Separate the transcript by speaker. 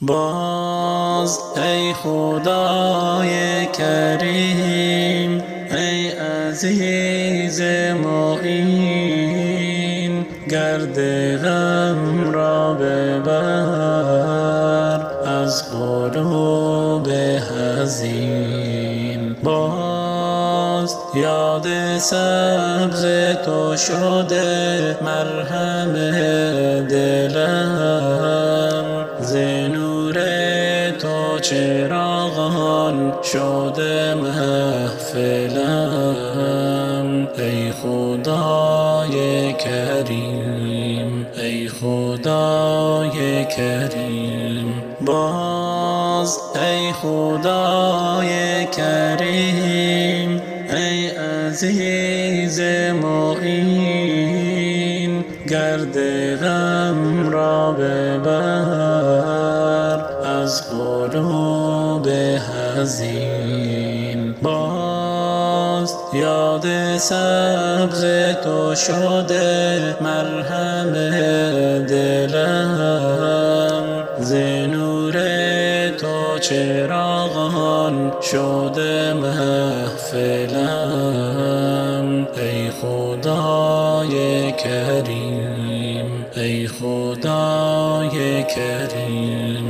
Speaker 1: باز ای خدای کریم ای عزیز معین گرد غم را ببر از قلوب حزین. باز یاد سبز تو شده مرهم دلم. تو چراغان شده محفلم. ای خدای کریم ای خدای کریم. باز ای خدای کریم ای عزیز معین گرد غم را ببر. از قلوب حزین. باز یاد سبز تو شده مرهم دلم. ز نور تو چراغان شده محفلم. ای خدای کریم ای خدای کریم.